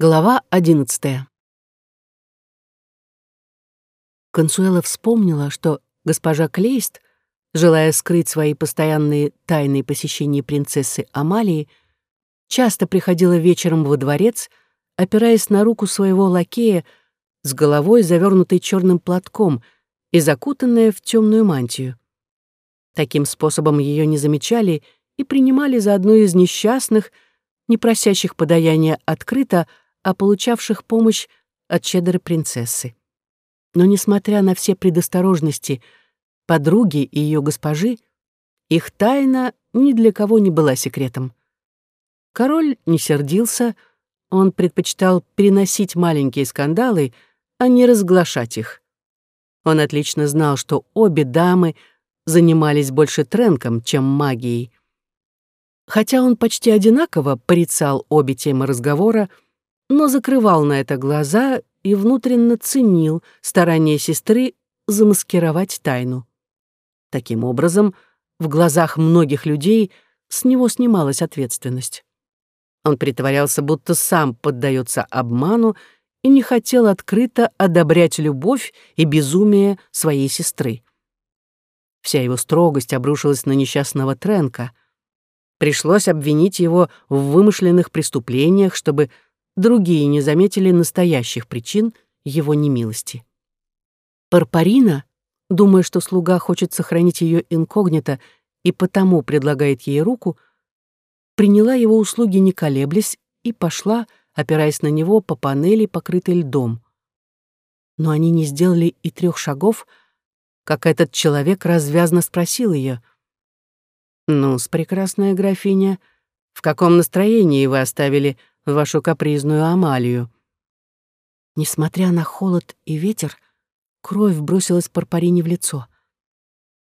Глава одиннадцатая. Консуэла вспомнила, что госпожа Клейст, желая скрыть свои постоянные тайные посещения принцессы Амалии, часто приходила вечером во дворец, опираясь на руку своего лакея с головой, завернутой черным платком и закутанная в темную мантию. Таким способом ее не замечали и принимали за одну из несчастных, не просящих подаяния открыто, а получавших помощь от щедрой принцессы. Но, несмотря на все предосторожности подруги и ее госпожи, их тайна ни для кого не была секретом. Король не сердился, он предпочитал переносить маленькие скандалы, а не разглашать их. Он отлично знал, что обе дамы занимались больше тренком, чем магией. Хотя он почти одинаково порицал обе темы разговора, но закрывал на это глаза и внутренно ценил старания сестры замаскировать тайну. Таким образом, в глазах многих людей с него снималась ответственность. Он притворялся, будто сам поддается обману и не хотел открыто одобрять любовь и безумие своей сестры. Вся его строгость обрушилась на несчастного Тренка. Пришлось обвинить его в вымышленных преступлениях, чтобы другие не заметили настоящих причин его немилости. Парпарина, думая, что слуга хочет сохранить ее инкогнито и потому предлагает ей руку, приняла его услуги не колеблясь и пошла, опираясь на него по панели, покрытой льдом. Но они не сделали и трех шагов, как этот человек развязно спросил ее. «Ну-с, прекрасная графиня, в каком настроении вы оставили вашу капризную Амалию. Несмотря на холод и ветер, кровь бросилась Парпарине в лицо.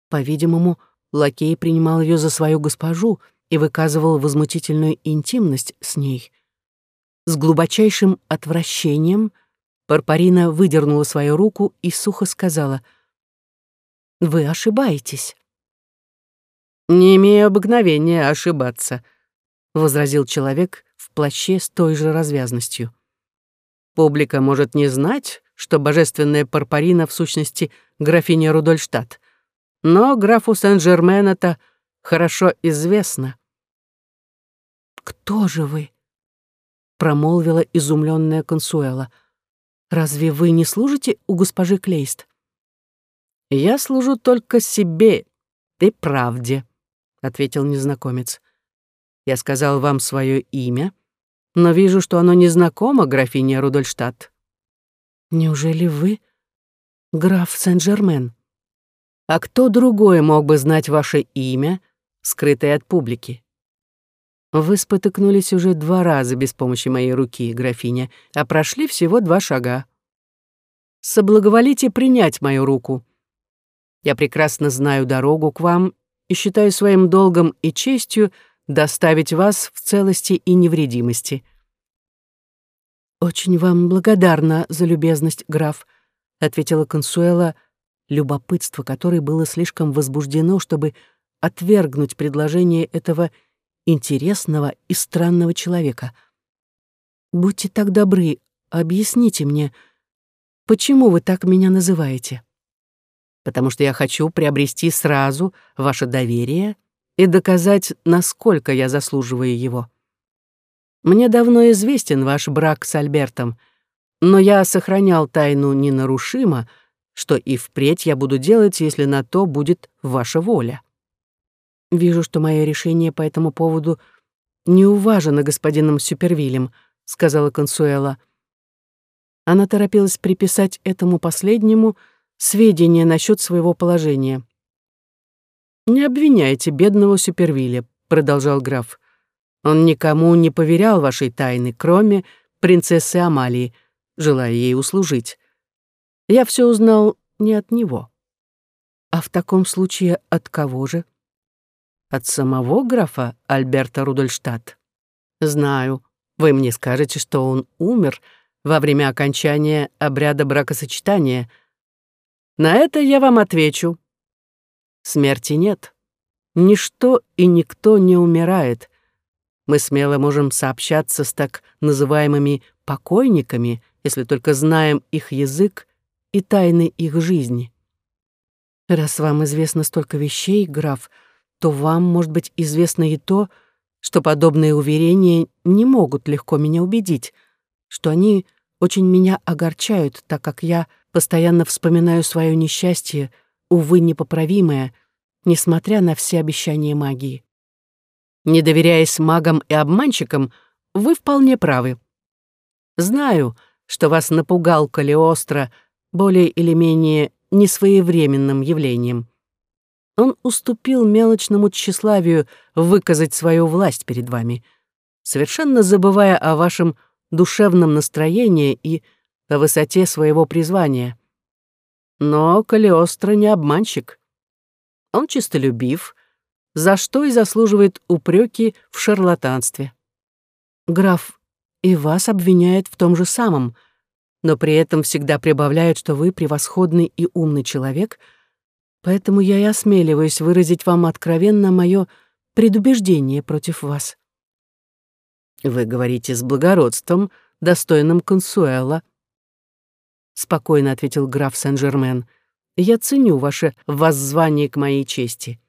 По-видимому, лакей принимал ее за свою госпожу и выказывал возмутительную интимность с ней. С глубочайшим отвращением Парпарина выдернула свою руку и сухо сказала «Вы ошибаетесь». «Не имею обыкновения ошибаться», — возразил человек, в плаще с той же развязностью. Публика может не знать, что божественная Парпарина в сущности графиня Рудольштадт, но графу Сен-Жермен это хорошо известно. «Кто же вы?» — промолвила изумленная Консуэла. «Разве вы не служите у госпожи Клейст?» «Я служу только себе и правде», — ответил незнакомец. Я сказал вам свое имя, но вижу, что оно незнакомо, графиня Рудольштадт. Неужели вы граф Сен-Жермен? А кто другой мог бы знать ваше имя, скрытое от публики? Вы спотыкнулись уже два раза без помощи моей руки, графиня, а прошли всего два шага. Соблаговолите принять мою руку. Я прекрасно знаю дорогу к вам и считаю своим долгом и честью доставить вас в целости и невредимости. «Очень вам благодарна за любезность, граф», — ответила Консуэла, любопытство которой было слишком возбуждено, чтобы отвергнуть предложение этого интересного и странного человека. «Будьте так добры, объясните мне, почему вы так меня называете?» «Потому что я хочу приобрести сразу ваше доверие и доказать, насколько я заслуживаю его. Мне давно известен ваш брак с Альбертом, но я сохранял тайну ненарушимо, что и впредь я буду делать, если на то будет ваша воля. Вижу, что мое решение по этому поводу не уважено господином Супервилем, сказала Консуэла. Она торопилась приписать этому последнему сведения насчет своего положения. «Не обвиняйте бедного Супервилля», — продолжал граф. «Он никому не поверял вашей тайны, кроме принцессы Амалии, желая ей услужить. Я все узнал не от него». «А в таком случае от кого же?» «От самого графа Альберта Рудольштадт. Знаю, вы мне скажете, что он умер во время окончания обряда бракосочетания. На это я вам отвечу. Смерти нет. Ничто и никто не умирает. Мы смело можем сообщаться с так называемыми покойниками, если только знаем их язык и тайны их жизни. Раз вам известно столько вещей, граф, то вам, может быть, известно и то, что подобные уверения не могут легко меня убедить, что они очень меня огорчают, так как я постоянно вспоминаю свое несчастье, увы, непоправимое, несмотря на все обещания магии. Не доверяясь магам и обманщикам, вы вполне правы. Знаю, что вас напугал Калиостро более или менее несвоевременным явлением. Он уступил мелочному тщеславию выказать свою власть перед вами, совершенно забывая о вашем душевном настроении и о высоте своего призвания. Но Калиостро не обманщик. Он чистолюбив, за что и заслуживает упреки в шарлатанстве. Граф и вас обвиняет в том же самом, но при этом всегда прибавляет, что вы превосходный и умный человек, поэтому я и осмеливаюсь выразить вам откровенно мое предубеждение против вас. Вы говорите с благородством, достойным консуэла. Спокойно ответил граф Сен-Жермен. Я ценю ваше воззвание к моей чести.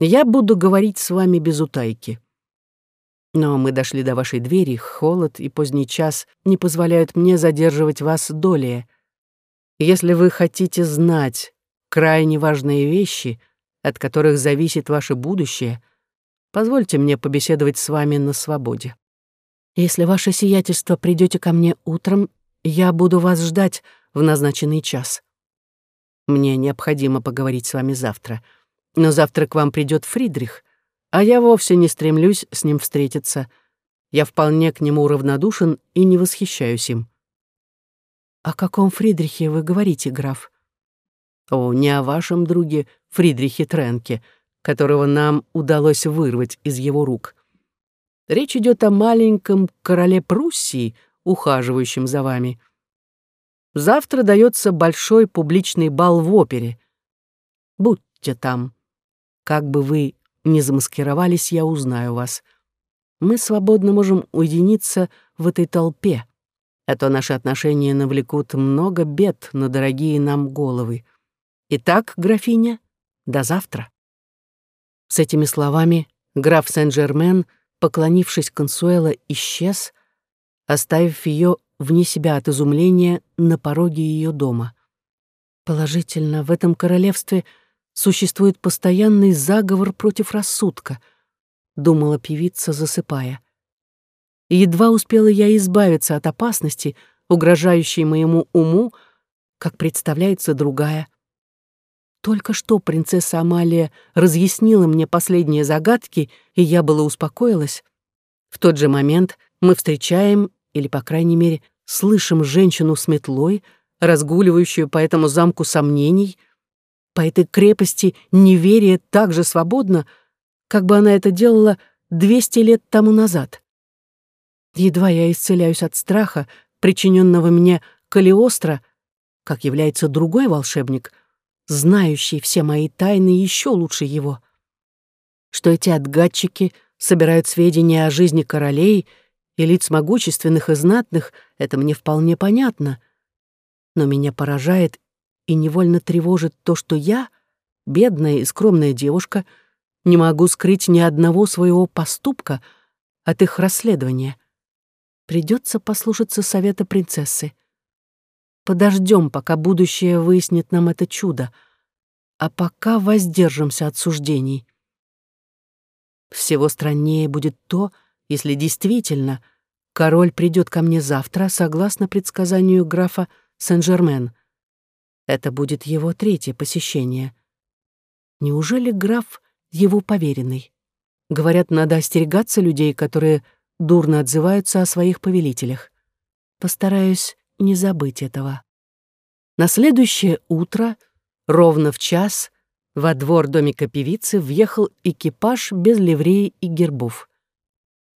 Я буду говорить с вами без утайки. Но мы дошли до вашей двери, холод и поздний час не позволяют мне задерживать вас долее. Если вы хотите знать крайне важные вещи, от которых зависит ваше будущее, позвольте мне побеседовать с вами на свободе. Если ваше сиятельство придете ко мне утром, я буду вас ждать в назначенный час. Мне необходимо поговорить с вами завтра — но завтра к вам придет Фридрих, а я вовсе не стремлюсь с ним встретиться. Я вполне к нему равнодушен и не восхищаюсь им». «О каком Фридрихе вы говорите, граф?» «О, не о вашем друге Фридрихе Тренке, которого нам удалось вырвать из его рук. Речь идет о маленьком короле Пруссии, ухаживающем за вами. Завтра дается большой публичный бал в опере. Будьте там. Как бы вы ни замаскировались, я узнаю вас. Мы свободно можем уединиться в этой толпе, а то наши отношения навлекут много бед на дорогие нам головы. Итак, графиня, до завтра». С этими словами граф Сен-Жермен, поклонившись Консуэла, исчез, оставив ее вне себя от изумления на пороге ее дома. Положительно, в этом королевстве — существует постоянный заговор против рассудка, думала певица, засыпая. Едва успела я избавиться от опасности, угрожающей моему уму, как представляется другая. Только что принцесса Амалия разъяснила мне последние загадки, и я была успокоилась. В тот же момент мы встречаем, или, по крайней мере, слышим женщину с метлой, разгуливающую по этому замку сомнений — по этой крепости неверие так же свободно, как бы она это делала 200 лет тому назад. Едва я исцеляюсь от страха, причиненного мне Калиостро, как является другой волшебник, знающий все мои тайны еще лучше его. Что эти отгадчики собирают сведения о жизни королей и лиц могущественных и знатных, это мне вполне понятно. Но меня поражает и невольно тревожит то, что я, бедная и скромная девушка, не могу скрыть ни одного своего поступка от их расследования. Придется послушаться совета принцессы. Подождем, пока будущее выяснит нам это чудо, а пока воздержимся от суждений. Всего страннее будет то, если действительно король придет ко мне завтра, согласно предсказанию графа Сен-Жермен. Это будет его третье посещение. Неужели граф его поверенный? Говорят, надо остерегаться людей, которые дурно отзываются о своих повелителях. Постараюсь не забыть этого. На следующее утро, ровно в час, во двор домика певицы въехал экипаж без ливреи и гербов.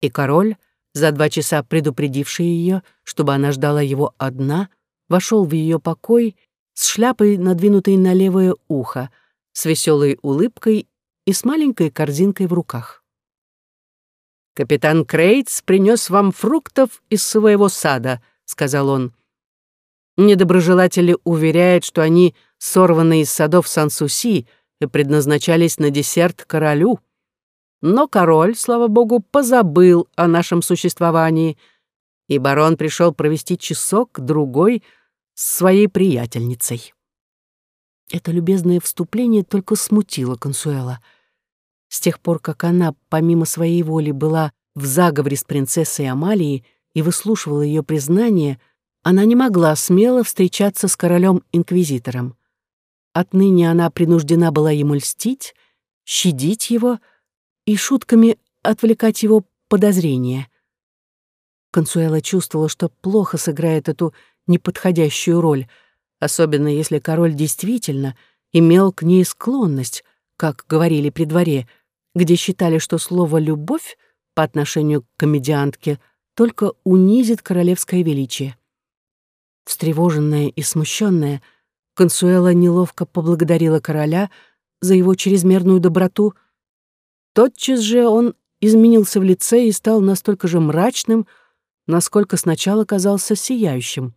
И король, за два часа предупредивший ее, чтобы она ждала его одна, вошел в ее покой с шляпой, надвинутой на левое ухо, с веселой улыбкой и с маленькой корзинкой в руках. «Капитан Крейтс принес вам фруктов из своего сада», — сказал он. Недоброжелатели уверяют, что они сорваны из садов Сан-Суси и предназначались на десерт королю. Но король, слава богу, позабыл о нашем существовании, и барон пришел провести часок-другой с своей приятельницей. Это любезное вступление только смутило Консуэла. С тех пор, как она, помимо своей воли, была в заговоре с принцессой Амалией и выслушивала ее признание, она не могла смело встречаться с королем-инквизитором. Отныне она принуждена была ему льстить, щадить его и шутками отвлекать его подозрения. Консуэла чувствовала, что плохо сыграет эту неподходящую роль, особенно если король действительно имел к ней склонность, как говорили при дворе, где считали, что слово «любовь» по отношению к комедиантке только унизит королевское величие. Встревоженная и смущенная, Консуэла неловко поблагодарила короля за его чрезмерную доброту. Тотчас же он изменился в лице и стал настолько же мрачным, насколько сначала казался сияющим.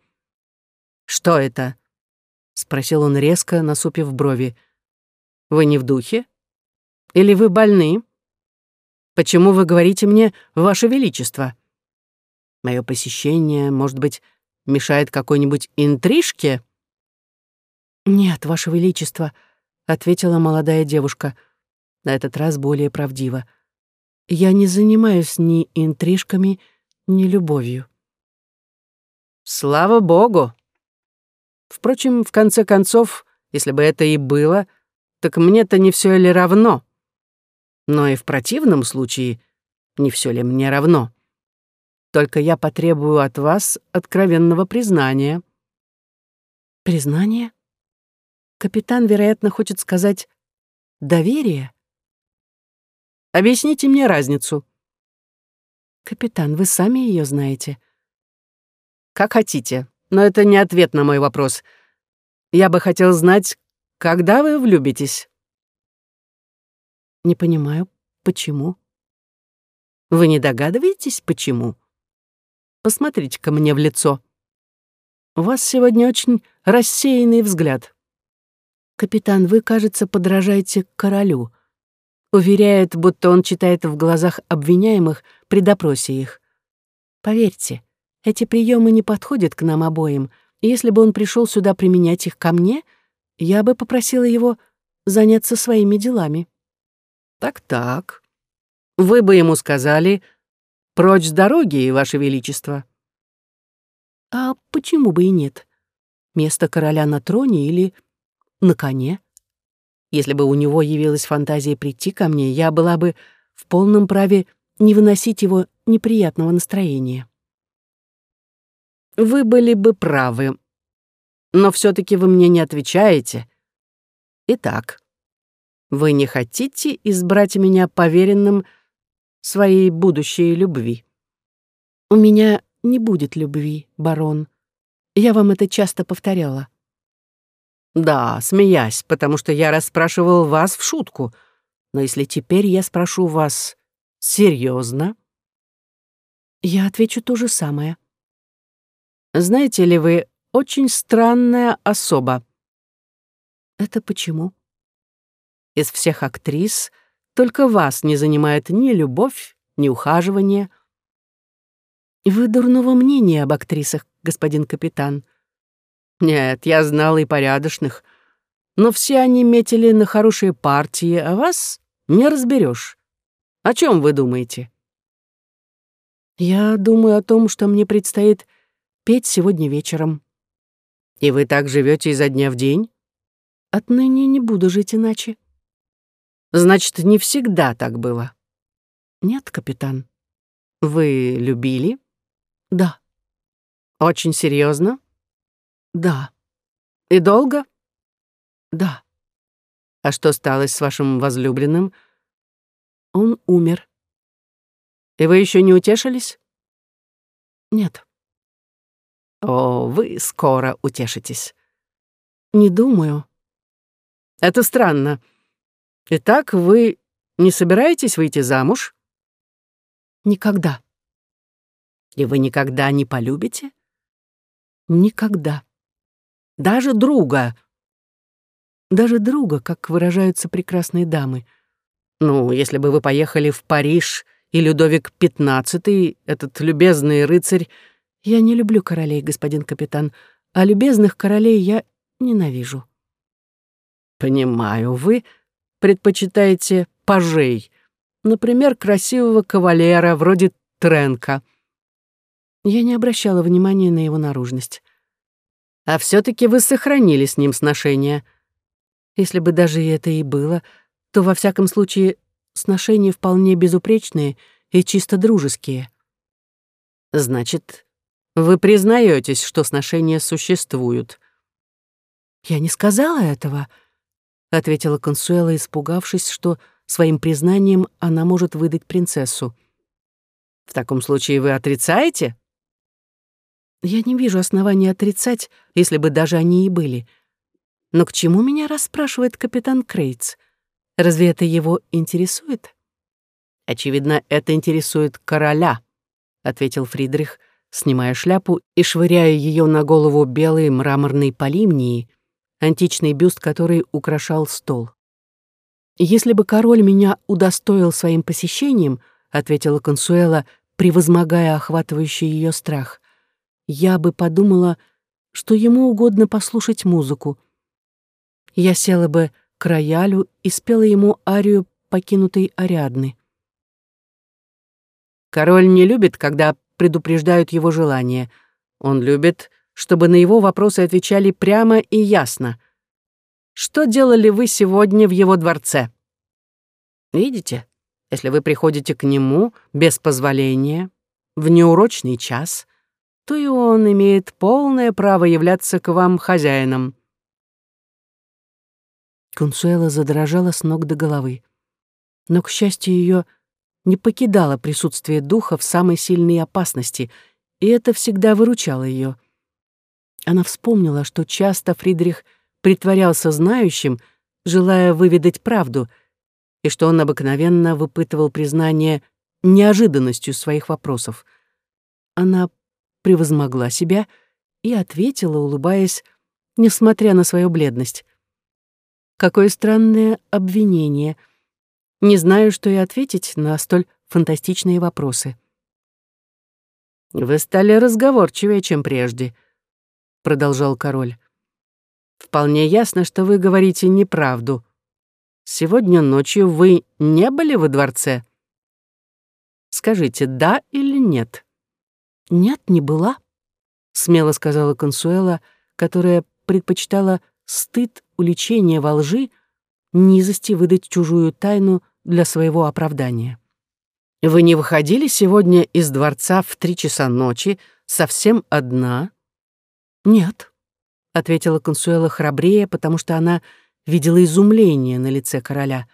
«Что это?» — спросил он резко, насупив брови. «Вы не в духе? Или вы больны? Почему вы говорите мне «Ваше Величество»?» Мое посещение, может быть, мешает какой-нибудь интрижке?» «Нет, Ваше Величество», — ответила молодая девушка, на этот раз более правдиво. «Я не занимаюсь ни интрижками, ни любовью». «Слава Богу!» Впрочем, в конце концов, если бы это и было, так мне-то не все ли равно? Но и в противном случае не все ли мне равно? Только я потребую от вас откровенного признания». «Признание?» Капитан, вероятно, хочет сказать «доверие». Объясните мне разницу. Капитан, вы сами ее знаете. Как хотите, но это не ответ на мой вопрос. Я бы хотел знать, когда вы влюбитесь. Не понимаю, почему? Вы не догадываетесь, почему? Посмотрите ко мне в лицо. У вас сегодня очень рассеянный взгляд. «Капитан, вы, кажется, подражаете королю». Уверяет, будто он читает в глазах обвиняемых при допросе их. Поверьте, эти приемы не подходят к нам обоим, и если бы он пришел сюда применять их ко мне, я бы попросила его заняться своими делами. Так-так. Вы бы ему сказали «Прочь с дороги, Ваше Величество». А почему бы и нет? Место короля на троне или на коне. Если бы у него явилась фантазия прийти ко мне, я была бы в полном праве не выносить его неприятного настроения. Вы были бы правы, но все таки вы мне не отвечаете. Итак, вы не хотите избрать меня поверенным своей будущей любви? У меня не будет любви, барон. Я вам это часто повторяла. Да, смеясь, потому что я расспрашивал вас в шутку. Но если теперь я спрошу вас серьезно, я отвечу то же самое. Знаете ли вы, очень странная особа. Это почему? Из всех актрис только вас не занимает ни любовь, ни ухаживание. Вы дурного мнения об актрисах, господин капитан. Нет, я знал и порядочных. Но все они метили на хорошие партии, а вас не разберешь. О чем вы думаете? Я думаю о том, что мне предстоит петь сегодня вечером. И вы так живете изо дня в день? Отныне не буду жить иначе. Значит, не всегда так было. Нет, капитан. Вы любили? Да. Очень серьезно? Да. И долго? Да. А что стало с вашим возлюбленным? Он умер. И вы еще не утешились? Нет. О, вы скоро утешитесь. Не думаю. Это странно. Итак, вы не собираетесь выйти замуж? Никогда. И вы никогда не полюбите? Никогда. Даже друга? Даже друга, как выражаются прекрасные дамы. Ну, если бы вы поехали в Париж, и Людовик XV, этот любезный рыцарь... Я не люблю королей, господин капитан, а любезных королей я ненавижу. Понимаю, вы предпочитаете пажей, например, красивого кавалера вроде Тренка. Я не обращала внимания на его наружность. А все таки вы сохранили с ним сношение. Если бы даже это и было, то во всяком случае сношения вполне безупречные и чисто дружеские. Значит, вы признаетесь, что сношения существуют. Я не сказала этого, ответила Консуэла, испугавшись, что своим признанием она может выдать принцессу. В таком случае вы отрицаете? Я не вижу оснований отрицать, если бы даже они и были. Но к чему меня расспрашивает капитан Крейтс? Разве это его интересует? Очевидно, это интересует короля, ответил Фридрих, снимая шляпу и швыряя ее на голову белой мраморной полимнии, античный бюст который украшал стол. «Если бы король меня удостоил своим посещением», — ответила Консуэла, превозмогая охватывающий ее страх, я бы подумала, что ему угодно послушать музыку. Я села бы к роялю и спела ему арию покинутой Ариадны. Король не любит, когда предупреждают его желания. Он любит, чтобы на его вопросы отвечали прямо и ясно. Что делали вы сегодня в его дворце? Видите, если вы приходите к нему без позволения, в неурочный час, то и он имеет полное право являться к вам хозяином. Консуэла задрожала с ног до головы. Но, к счастью, ее не покидало присутствие духа в самой сильной опасности, и это всегда выручало ее. Она вспомнила, что часто Фридрих притворялся знающим, желая выведать правду, и что он обыкновенно выпытывал признание неожиданностью своих вопросов. Она превозмогла себя и ответила, улыбаясь, несмотря на свою бледность. Какое странное обвинение. Не знаю, что и ответить на столь фантастичные вопросы. «Вы стали разговорчивее, чем прежде», — продолжал король. «Вполне ясно, что вы говорите неправду. Сегодня ночью вы не были во дворце? Скажите, да или нет?» «Нет, не была», — смело сказала Консуэла, которая предпочитала стыд уличения во лжи, низости выдать чужую тайну для своего оправдания. «Вы не выходили сегодня из дворца в три часа ночи совсем одна?» «Нет», — ответила Консуэла храбрее, потому что она видела изумление на лице короля,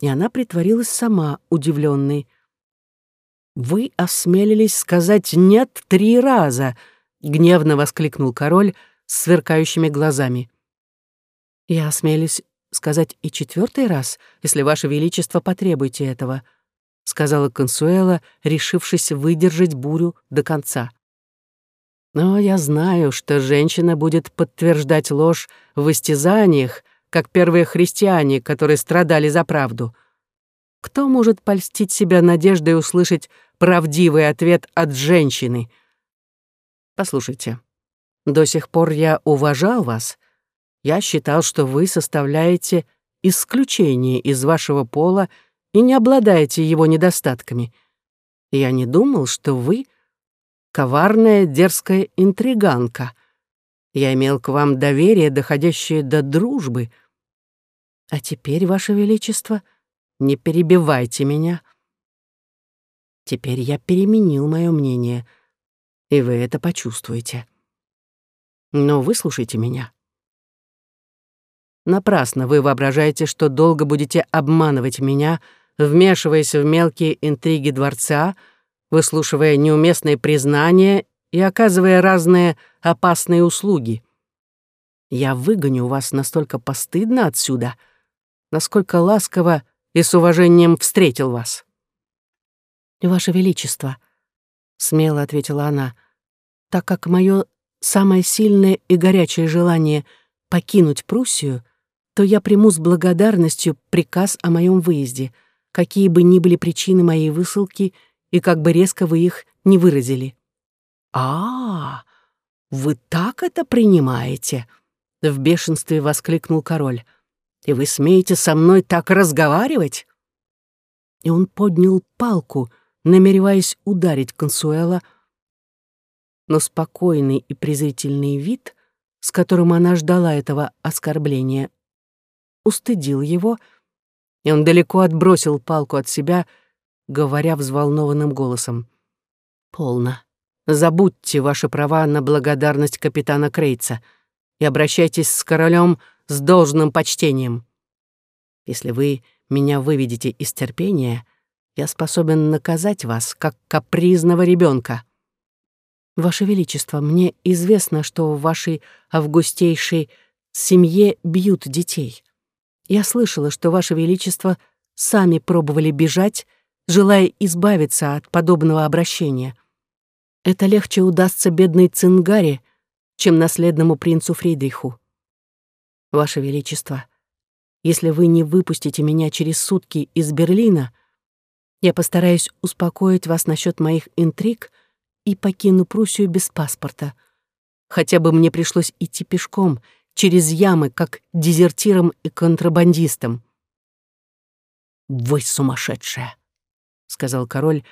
и она притворилась сама удивленной. «Вы осмелились сказать «нет» три раза!» — гневно воскликнул король с сверкающими глазами. «Я осмелюсь сказать и четвертый раз, если Ваше Величество потребуете этого», — сказала Консуэла, решившись выдержать бурю до конца. «Но я знаю, что женщина будет подтверждать ложь в истязаниях, как первые христиане, которые страдали за правду. Кто может польстить себя надеждой услышать правдивый ответ от женщины? Послушайте, до сих пор я уважал вас. Я считал, что вы составляете исключение из вашего пола и не обладаете его недостатками. Я не думал, что вы — коварная, дерзкая интриганка. Я имел к вам доверие, доходящее до дружбы. А теперь, Ваше Величество — не перебивайте меня. Теперь я переменил мое мнение, и вы это почувствуете. Но выслушайте меня. Напрасно вы воображаете, что долго будете обманывать меня, вмешиваясь в мелкие интриги дворца, выслушивая неуместные признания и оказывая разные опасные услуги. Я выгоню вас настолько постыдно отсюда, насколько ласково и с уважением встретил вас. «Ваше Величество», — смело ответила она, «так как мое самое сильное и горячее желание покинуть Пруссию, то я приму с благодарностью приказ о моем выезде, какие бы ни были причины моей высылки и как бы резко вы их не выразили». «А, вы так это принимаете?» — в бешенстве воскликнул король. «И вы смеете со мной так разговаривать?» И он поднял палку, намереваясь ударить Консуэла, но спокойный и презрительный вид, с которым она ждала этого оскорбления, устыдил его, и он далеко отбросил палку от себя, говоря взволнованным голосом. «Полно. Забудьте ваши права на благодарность капитана Крейца и обращайтесь с королем с должным почтением. Если вы меня выведете из терпения, я способен наказать вас, как капризного ребенка. Ваше Величество, мне известно, что в вашей августейшей семье бьют детей. Я слышала, что Ваше Величество сами пробовали бежать, желая избавиться от подобного обращения. Это легче удастся бедной Цингаре, чем наследному принцу Фридриху. Ваше Величество, если вы не выпустите меня через сутки из Берлина, я постараюсь успокоить вас насчет моих интриг и покину Пруссию без паспорта. Хотя бы мне пришлось идти пешком через ямы, как дезертиром и контрабандистом. «Вы сумасшедшая!» — сказал король,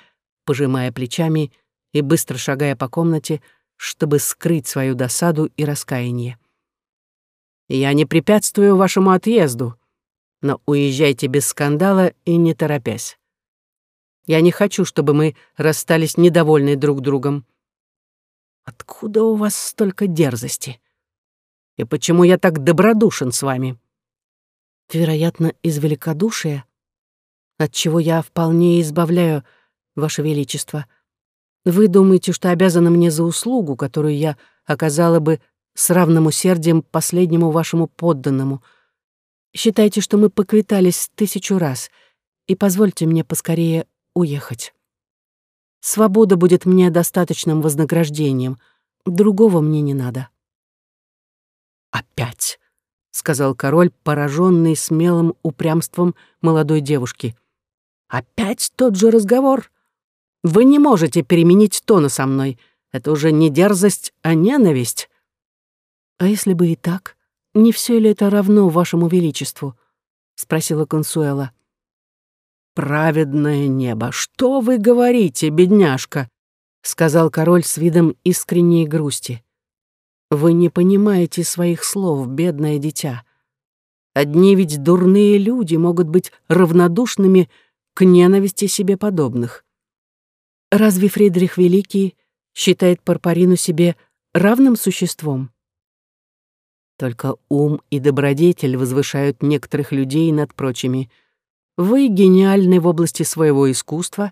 пожимая плечами и быстро шагая по комнате, чтобы скрыть свою досаду и раскаяние. «Я не препятствую вашему отъезду но уезжайте без скандала и не торопясь. Я не хочу, чтобы мы расстались недовольны друг другом. Откуда у вас столько дерзости? И почему я так добродушен с вами? Вероятно, из великодушия, от чего я вполне избавляю, Ваше Величество. Вы думаете, что обязаны мне за услугу, которую я оказала бы с равным усердием последнему вашему подданному — Считайте, что мы поквитались тысячу раз, и позвольте мне поскорее уехать. Свобода будет мне достаточным вознаграждением, другого мне не надо». «Опять», — сказал король, пораженный смелым упрямством молодой девушки. «Опять тот же разговор? Вы не можете переменить тона со мной. Это уже не дерзость, а ненависть». «А если бы и так?» «Не все ли это равно вашему величеству?» — спросила Консуэла. «Праведное небо, что вы говорите, бедняжка?» — сказал король с видом искренней грусти. «Вы не понимаете своих слов, бедное дитя. Одни ведь дурные люди могут быть равнодушными к ненависти себе подобных. Разве Фридрих Великий считает Парпарину себе равным существом? Только ум и добродетель возвышают некоторых людей над прочими. Вы гениальны в области своего искусства.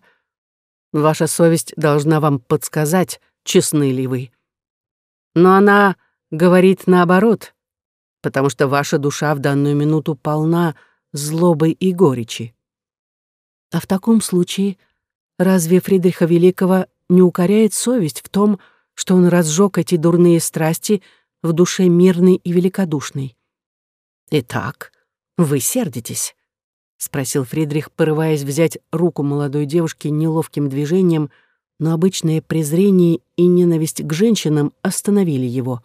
Ваша совесть должна вам подсказать, честны ли вы. Но она говорит наоборот, потому что ваша душа в данную минуту полна злобой и горечи. А в таком случае разве Фридриха Великого не укоряет совесть в том, что он разжег эти дурные страсти — в душе мирный и великодушный. «Итак, вы сердитесь?» — спросил Фридрих, порываясь взять руку молодой девушки неловким движением, но обычное презрение и ненависть к женщинам остановили его.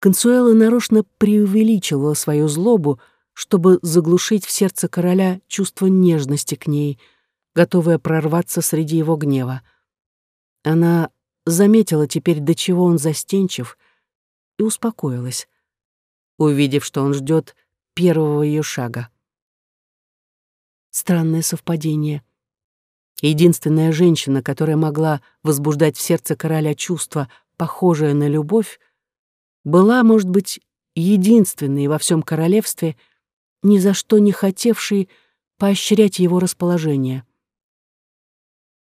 Консуэла нарочно преувеличивала свою злобу, чтобы заглушить в сердце короля чувство нежности к ней, готовое прорваться среди его гнева. Она заметила теперь, до чего он застенчив, и успокоилась, увидев, что он ждет первого ее шага. Странное совпадение. Единственная женщина, которая могла возбуждать в сердце короля чувство, похожее на любовь, была, может быть, единственной во всем королевстве, ни за что не хотевшей поощрять его расположение.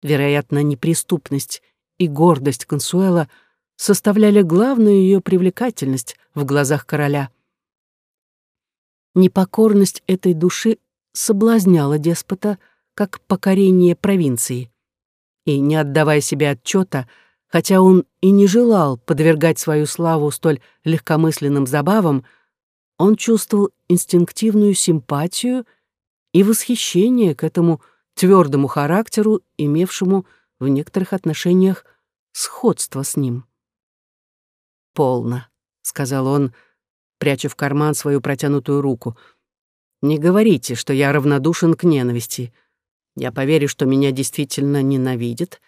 Вероятно, неприступность и гордость Консуэла — составляли главную ее привлекательность в глазах короля. Непокорность этой души соблазняла деспота, как покорение провинции. И, не отдавая себе отчета, хотя он и не желал подвергать свою славу столь легкомысленным забавам, он чувствовал инстинктивную симпатию и восхищение к этому твердому характеру, имевшему в некоторых отношениях сходство с ним. «Полно», — сказал он, пряча в карман свою протянутую руку. «Не говорите, что я равнодушен к ненависти. Я поверю, что меня действительно ненавидят.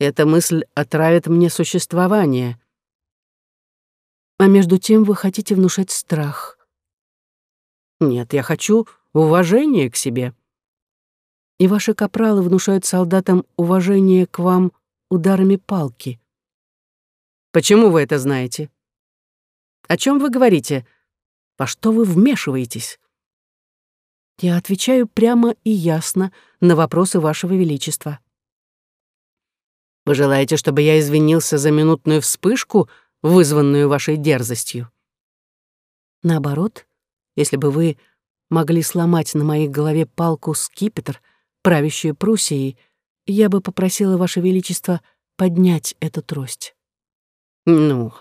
Эта мысль отравит мне существование». «А между тем вы хотите внушать страх», нет, я хочу уважения к себе. И ваши капралы внушают солдатам уважение к вам ударами палки. Почему вы это знаете? О чем вы говорите? Во что вы вмешиваетесь? Я отвечаю прямо и ясно на вопросы вашего величества. Вы желаете, чтобы я извинился за минутную вспышку, вызванную вашей дерзостью? Наоборот, если бы вы могли сломать на моей голове палку скипетр, правящую Пруссией, я бы попросила Ваше Величество поднять эту трость. Ну,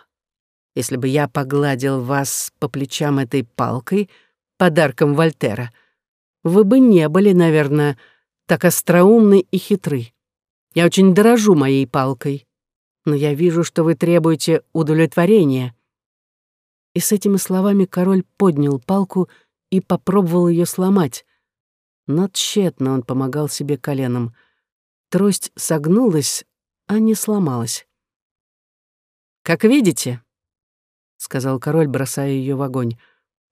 если бы я погладил вас по плечам этой палкой, подарком Вольтера, вы бы не были, наверное, так остроумны и хитры. Я очень дорожу моей палкой, но я вижу, что вы требуете удовлетворения и с этими словами король поднял палку и попробовал ее сломать. Но тщетно он помогал себе коленом. Трость согнулась, а не сломалась. «Как видите», — сказал король, бросая ее в огонь,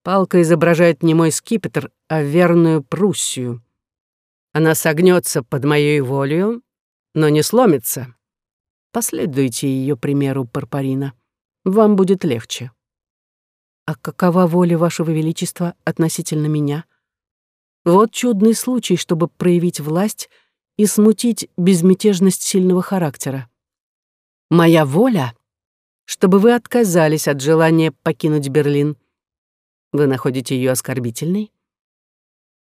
«палка изображает не мой скипетр, а верную Пруссию. Она согнется под моей волею, но не сломится. Последуйте ее примеру, Парпарина. Вам будет легче». «А какова воля вашего величества относительно меня? Вот чудный случай, чтобы проявить власть и смутить безмятежность сильного характера. Моя воля, чтобы вы отказались от желания покинуть Берлин. Вы находите ее оскорбительной?»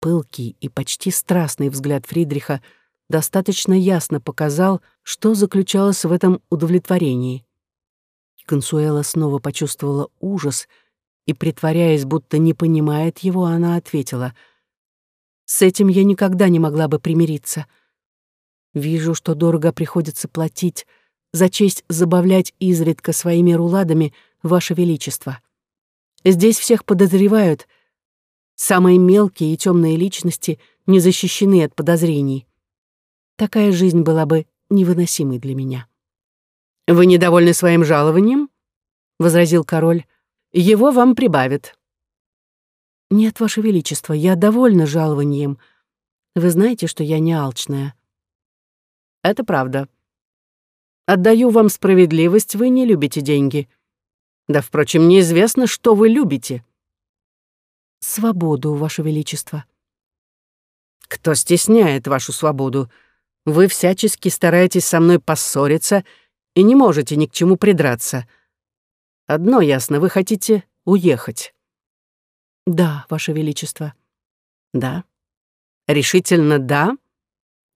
Пылкий и почти страстный взгляд Фридриха достаточно ясно показал, что заключалось в этом удовлетворении. Консуэла снова почувствовала ужас — и, притворяясь, будто не понимает его, она ответила, «С этим я никогда не могла бы примириться. Вижу, что дорого приходится платить за честь забавлять изредка своими руладами Ваше Величество. Здесь всех подозревают. Самые мелкие и темные личности не защищены от подозрений. Такая жизнь была бы невыносимой для меня». «Вы недовольны своим жалованием?» — возразил король. Его вам прибавят». «Нет, Ваше Величество, я довольна жалованием. Вы знаете, что я не алчная». «Это правда. Отдаю вам справедливость, вы не любите деньги. Да, впрочем, неизвестно, что вы любите». «Свободу, Ваше Величество». «Кто стесняет вашу свободу? Вы всячески стараетесь со мной поссориться и не можете ни к чему придраться». Одно ясно, вы хотите уехать. Да, Ваше Величество. Да. Решительно да?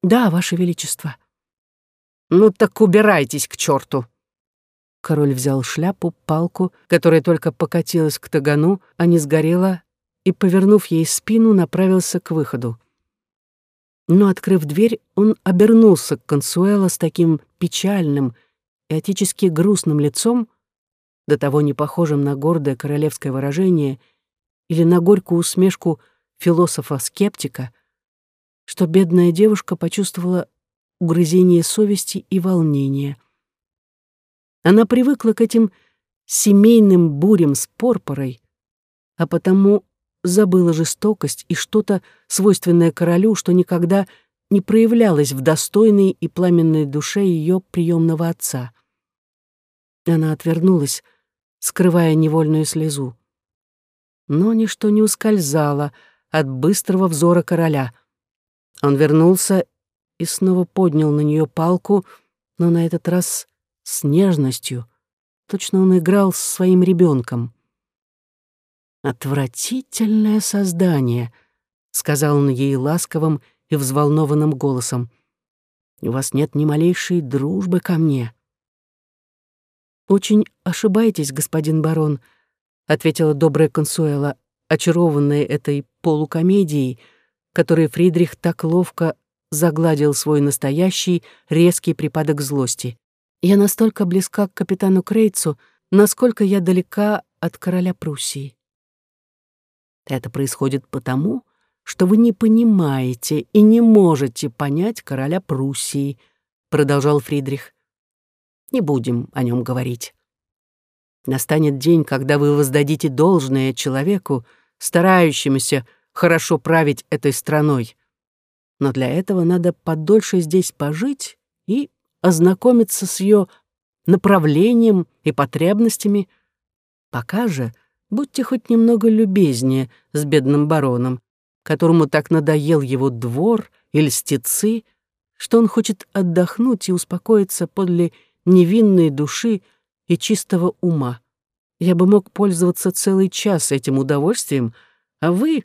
Да, Ваше Величество. Ну так убирайтесь к черту. Король взял шляпу, палку, которая только покатилась к тагану, а не сгорела, и, повернув ей спину, направился к выходу. Но, открыв дверь, он обернулся к Консуэло с таким печальным и отечески грустным лицом, до того не похожим на гордое королевское выражение или на горькую усмешку философа-скептика, что бедная девушка почувствовала угрызение совести и волнения. Она привыкла к этим семейным бурям с порпорой, а потому забыла жестокость и что-то, свойственное королю, что никогда не проявлялось в достойной и пламенной душе ее приемного отца. Она отвернулась, скрывая невольную слезу. Но ничто не ускользало от быстрого взора короля. Он вернулся и снова поднял на нее палку, но на этот раз с нежностью. Точно он играл с своим ребенком. «Отвратительное создание», — сказал он ей ласковым и взволнованным голосом. У вас нет ни малейшей дружбы ко мне». «Очень ошибаетесь, господин барон», — ответила добрая консуэла, очарованная этой полукомедией, которой Фридрих так ловко загладил свой настоящий резкий припадок злости. «Я настолько близка к капитану Крейцу, насколько я далека от короля Пруссии». Это происходит потому, что вы не понимаете и не можете понять короля Пруссии, продолжал Фридрих. Не будем о нем говорить. Настанет день, когда вы воздадите должное человеку, старающемуся хорошо править этой страной. Но для этого надо подольше здесь пожить и ознакомиться с ее направлением и потребностями. Пока же будьте хоть немного любезнее с бедным бароном, которому так надоел его двор и льстецы, что он хочет отдохнуть и успокоиться подле невинной души и чистого ума. Я бы мог пользоваться целый час этим удовольствием, а вы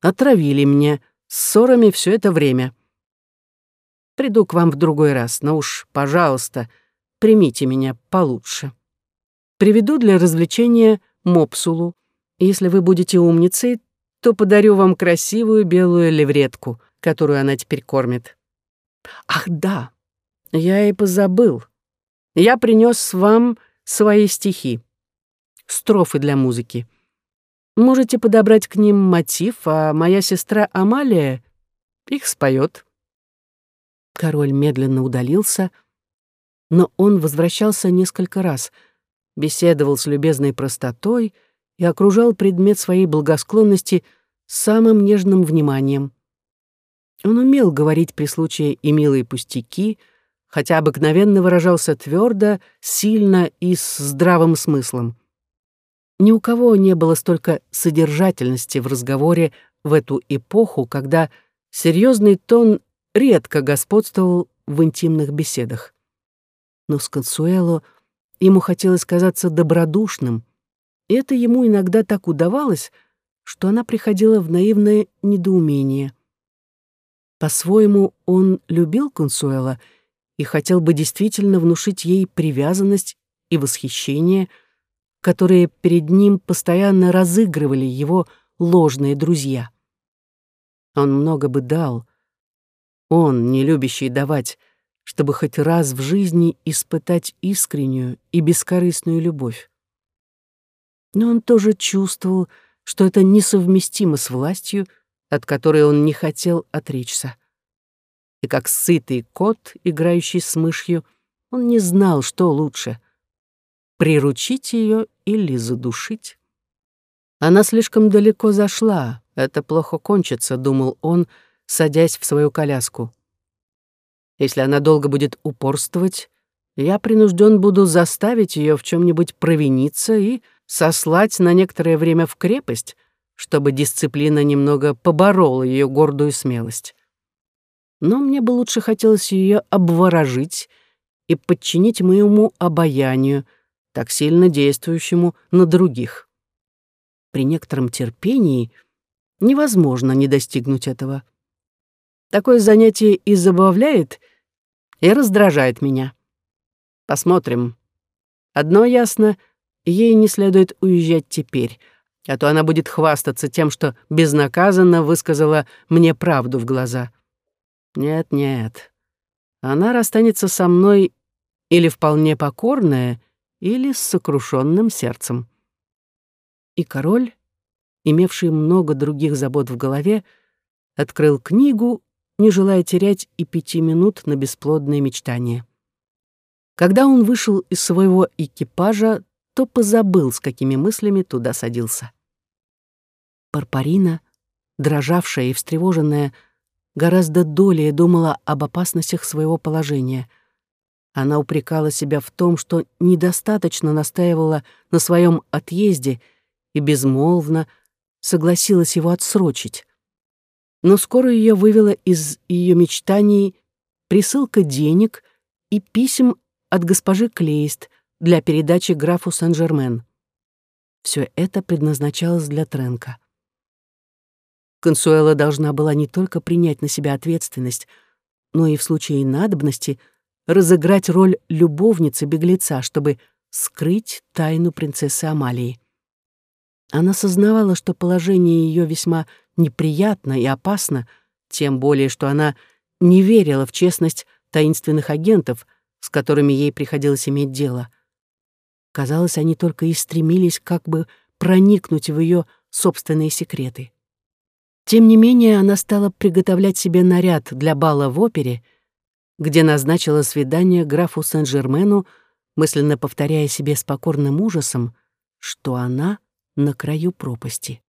отравили меня ссорами все это время. Приду к вам в другой раз, но уж, пожалуйста, примите меня получше. Приведу для развлечения мопсулу. Если вы будете умницей, то подарю вам красивую белую левретку, которую она теперь кормит. Ах, да, я и позабыл. Я принес вам свои стихи, строфы для музыки. Можете подобрать к ним мотив, а моя сестра Амалия их споет. Король медленно удалился, но он возвращался несколько раз, беседовал с любезной простотой — и окружал предмет своей благосклонности самым нежным вниманием. Он умел говорить при случае и милые пустяки, хотя обыкновенно выражался твердо, сильно и с здравым смыслом. Ни у кого не было столько содержательности в разговоре в эту эпоху, когда серьезный тон редко господствовал в интимных беседах. Но с Консуэло ему хотелось казаться добродушным, это ему иногда так удавалось, что она приходила в наивное недоумение. По-своему, он любил Консуэла и хотел бы действительно внушить ей привязанность и восхищение, которые перед ним постоянно разыгрывали его ложные друзья. Он много бы дал, он, не любящий давать, чтобы хоть раз в жизни испытать искреннюю и бескорыстную любовь но он тоже чувствовал, что это несовместимо с властью, от которой он не хотел отречься. И как сытый кот, играющий с мышью, он не знал, что лучше — приручить ее или задушить. Она слишком далеко зашла, это плохо кончится, думал он, садясь в свою коляску. Если она долго будет упорствовать, я принужден буду заставить ее в чем-нибудь провиниться и сослать на некоторое время в крепость, чтобы дисциплина немного поборола ее гордую смелость. Но мне бы лучше хотелось ее обворожить и подчинить моему обаянию, так сильно действующему на других. При некотором терпении невозможно не достигнуть этого. Такое занятие и забавляет, и раздражает меня. Посмотрим. Одно ясно — Ей не следует уезжать теперь, а то она будет хвастаться тем, что безнаказанно высказала мне правду в глаза. Нет-нет, она расстанется со мной или вполне покорная, или с сокрушенным сердцем. И король, имевший много других забот в голове, открыл книгу, не желая терять и пяти минут на бесплодные мечтания. Когда он вышел из своего экипажа, то позабыл, с какими мыслями туда садился. Парпарина, дрожавшая и встревоженная, гораздо долее думала об опасностях своего положения. Она упрекала себя в том, что недостаточно настаивала на своем отъезде и безмолвно согласилась его отсрочить. Но скоро ее вывела из ее мечтаний присылка денег и писем от госпожи Клейст, для передачи графу Сен-Жермен. Все это предназначалось для Тренка. Консуэла должна была не только принять на себя ответственность, но и в случае надобности разыграть роль любовницы-беглеца, чтобы скрыть тайну принцессы Амалии. Она сознавала, что положение ее весьма неприятно и опасно, тем более, что она не верила в честность таинственных агентов, с которыми ей приходилось иметь дело. Казалось, они только и стремились как бы проникнуть в ее собственные секреты. Тем не менее, она стала приготовлять себе наряд для бала в опере, где назначила свидание графу Сен-Жермену, мысленно повторяя себе с покорным ужасом, что она на краю пропасти.